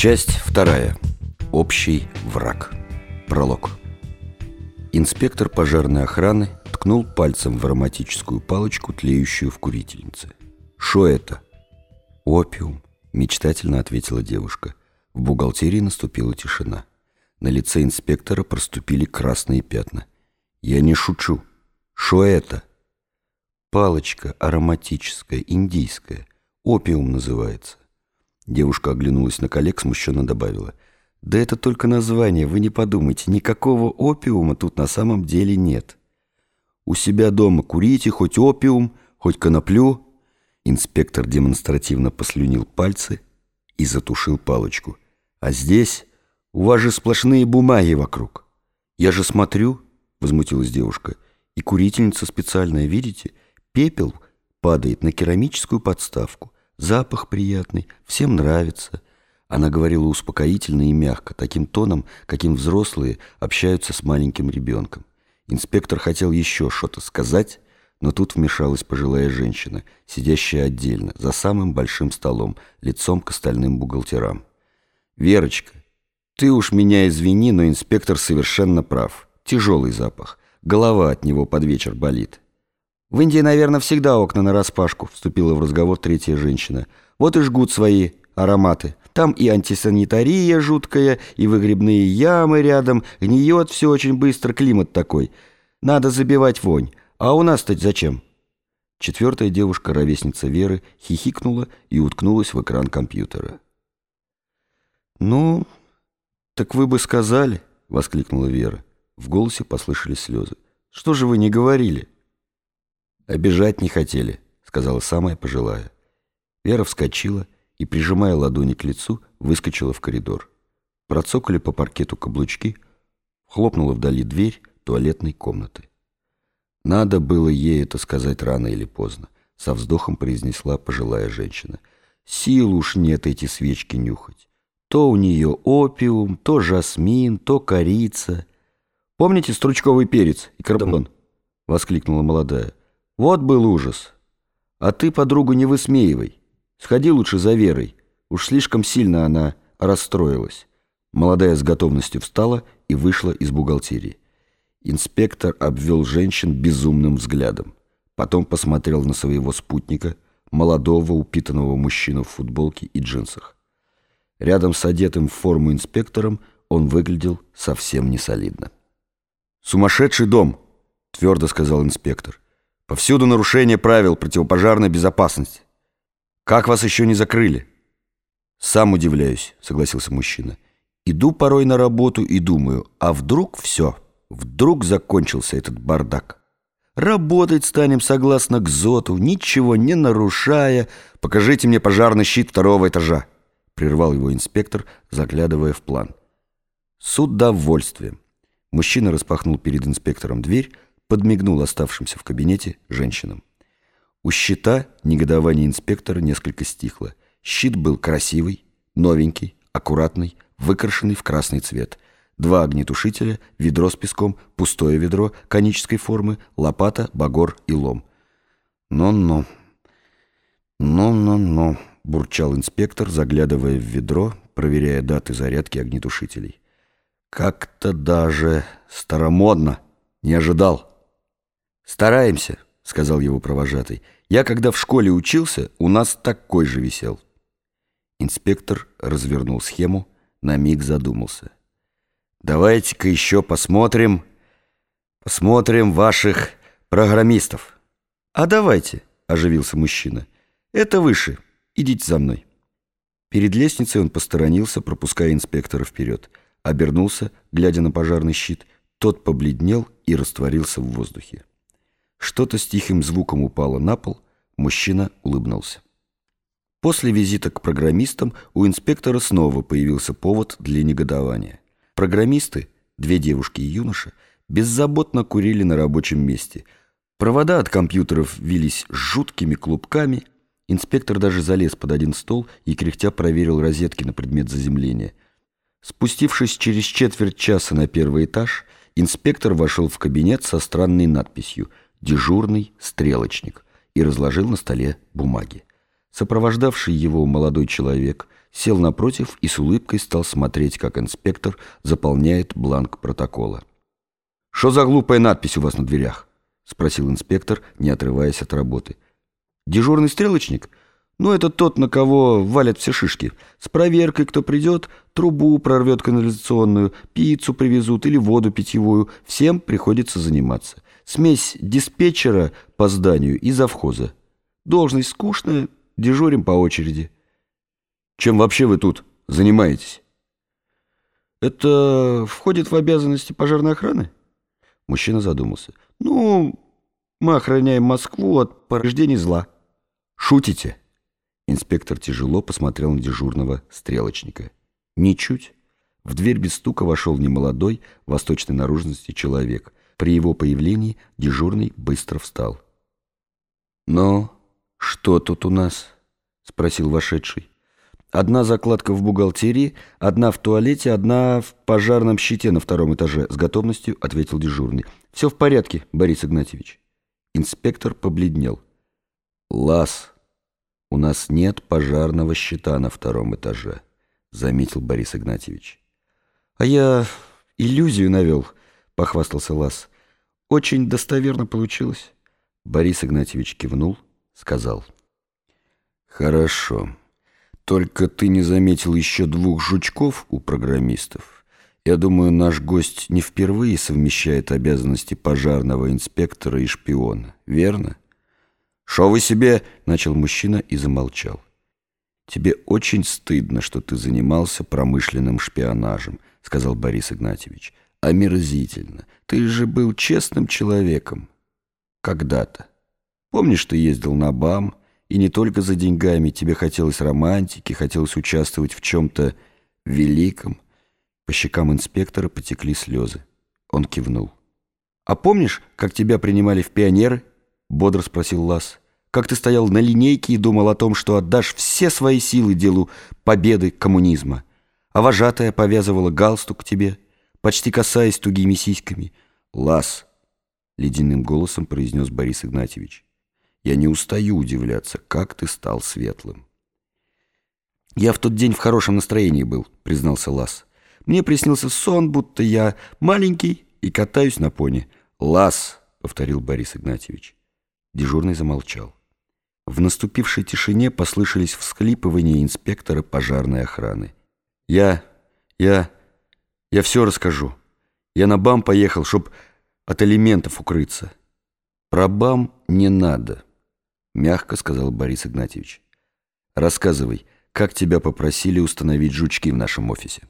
Часть вторая. Общий враг. Пролог. Инспектор пожарной охраны ткнул пальцем в ароматическую палочку, тлеющую в курительнице. «Шо это?» «Опиум», — мечтательно ответила девушка. В бухгалтерии наступила тишина. На лице инспектора проступили красные пятна. «Я не шучу. Шо это?» «Палочка ароматическая, индийская. Опиум называется». Девушка оглянулась на коллег, смущенно добавила. «Да это только название, вы не подумайте. Никакого опиума тут на самом деле нет. У себя дома курите хоть опиум, хоть коноплю». Инспектор демонстративно послюнил пальцы и затушил палочку. «А здесь у вас же сплошные бумаги вокруг». «Я же смотрю», — возмутилась девушка, — «и курительница специальная, видите? Пепел падает на керамическую подставку». Запах приятный, всем нравится. Она говорила успокоительно и мягко, таким тоном, каким взрослые общаются с маленьким ребенком. Инспектор хотел еще что-то сказать, но тут вмешалась пожилая женщина, сидящая отдельно, за самым большим столом, лицом к остальным бухгалтерам. «Верочка, ты уж меня извини, но инспектор совершенно прав. Тяжелый запах. Голова от него под вечер болит. «В Индии, наверное, всегда окна нараспашку», — вступила в разговор третья женщина. «Вот и жгут свои ароматы. Там и антисанитария жуткая, и выгребные ямы рядом. Гниет все очень быстро, климат такой. Надо забивать вонь. А у нас-то зачем?» Четвертая девушка, ровесница Веры, хихикнула и уткнулась в экран компьютера. «Ну, так вы бы сказали», — воскликнула Вера. В голосе послышались слезы. «Что же вы не говорили?» «Обижать не хотели», — сказала самая пожилая. Вера вскочила и, прижимая ладони к лицу, выскочила в коридор. Процокали по паркету каблучки, хлопнула вдали дверь туалетной комнаты. Надо было ей это сказать рано или поздно, со вздохом произнесла пожилая женщина. Сил уж нет эти свечки нюхать. То у нее опиум, то жасмин, то корица. Помните стручковый перец и кардамон? Воскликнула молодая. Вот был ужас. А ты подругу не высмеивай. Сходи лучше за Верой. Уж слишком сильно она расстроилась. Молодая с готовностью встала и вышла из бухгалтерии. Инспектор обвел женщин безумным взглядом. Потом посмотрел на своего спутника, молодого упитанного мужчину в футболке и джинсах. Рядом с одетым в форму инспектором он выглядел совсем не солидно. «Сумасшедший дом!» — твердо сказал инспектор. Повсюду нарушение правил противопожарной безопасности. Как вас еще не закрыли? Сам удивляюсь, согласился мужчина. Иду порой на работу и думаю, а вдруг все, вдруг закончился этот бардак. Работать станем согласно к ЗОТу, ничего не нарушая. Покажите мне пожарный щит второго этажа, прервал его инспектор, заглядывая в план. С удовольствием. Мужчина распахнул перед инспектором дверь, подмигнул оставшимся в кабинете женщинам. У щита негодование инспектора несколько стихло. Щит был красивый, новенький, аккуратный, выкрашенный в красный цвет. Два огнетушителя, ведро с песком, пустое ведро конической формы, лопата, багор и лом. «Ну-ну, ну-ну-ну», — бурчал инспектор, заглядывая в ведро, проверяя даты зарядки огнетушителей. «Как-то даже старомодно. Не ожидал». «Стараемся», — сказал его провожатый. «Я, когда в школе учился, у нас такой же висел». Инспектор развернул схему, на миг задумался. «Давайте-ка еще посмотрим, посмотрим ваших программистов». «А давайте», — оживился мужчина. «Это выше. Идите за мной». Перед лестницей он посторонился, пропуская инспектора вперед. Обернулся, глядя на пожарный щит. Тот побледнел и растворился в воздухе. Что-то с тихим звуком упало на пол, мужчина улыбнулся. После визита к программистам у инспектора снова появился повод для негодования. Программисты, две девушки и юноша, беззаботно курили на рабочем месте. Провода от компьютеров вились жуткими клубками. Инспектор даже залез под один стол и кряхтя проверил розетки на предмет заземления. Спустившись через четверть часа на первый этаж, инспектор вошел в кабинет со странной надписью – дежурный стрелочник и разложил на столе бумаги. Сопровождавший его молодой человек сел напротив и с улыбкой стал смотреть, как инспектор заполняет бланк протокола. «Что за глупая надпись у вас на дверях?» — спросил инспектор, не отрываясь от работы. «Дежурный стрелочник? Ну, это тот, на кого валят все шишки. С проверкой, кто придет, трубу прорвет канализационную, пиццу привезут или воду питьевую. Всем приходится заниматься. Смесь диспетчера по зданию и завхоза. Должность скучная, дежурим по очереди». «Чем вообще вы тут занимаетесь?» «Это входит в обязанности пожарной охраны?» Мужчина задумался. «Ну, мы охраняем Москву от порождений зла». «Шутите?» Инспектор тяжело посмотрел на дежурного стрелочника. «Ничуть». В дверь без стука вошел немолодой, восточной наружности человек. При его появлении дежурный быстро встал. «Ну, что тут у нас?» — спросил вошедший. Одна закладка в бухгалтерии, одна в туалете, одна в пожарном щите на втором этаже, с готовностью ответил дежурный. Все в порядке, Борис Игнатьевич. Инспектор побледнел. Лас, у нас нет пожарного щита на втором этаже, заметил Борис Игнатьевич. А я иллюзию навел, похвастался Лас. Очень достоверно получилось. Борис Игнатьевич кивнул, сказал. Хорошо. Только ты не заметил еще двух жучков у программистов. Я думаю, наш гость не впервые совмещает обязанности пожарного инспектора и шпиона, верно? «Шо вы себе?» — начал мужчина и замолчал. «Тебе очень стыдно, что ты занимался промышленным шпионажем», — сказал Борис Игнатьевич. «Омерзительно. Ты же был честным человеком. Когда-то. Помнишь, ты ездил на БАМ, и не только за деньгами, тебе хотелось романтики, хотелось участвовать в чем-то великом. По щекам инспектора потекли слезы. Он кивнул. «А помнишь, как тебя принимали в пионеры?» Бодро спросил Лас. «Как ты стоял на линейке и думал о том, что отдашь все свои силы делу победы коммунизма? А вожатая повязывала галстук тебе, почти касаясь тугими сиськами. Лас!» Ледяным голосом произнес Борис Игнатьевич. Я не устаю удивляться, как ты стал светлым. «Я в тот день в хорошем настроении был», — признался Лас. «Мне приснился сон, будто я маленький и катаюсь на пони». «Лас», — повторил Борис Игнатьевич. Дежурный замолчал. В наступившей тишине послышались всхлипывания инспектора пожарной охраны. «Я... я... я все расскажу. Я на БАМ поехал, чтоб от элементов укрыться». «Про БАМ не надо». — мягко сказал Борис Игнатьевич. «Рассказывай, как тебя попросили установить жучки в нашем офисе?»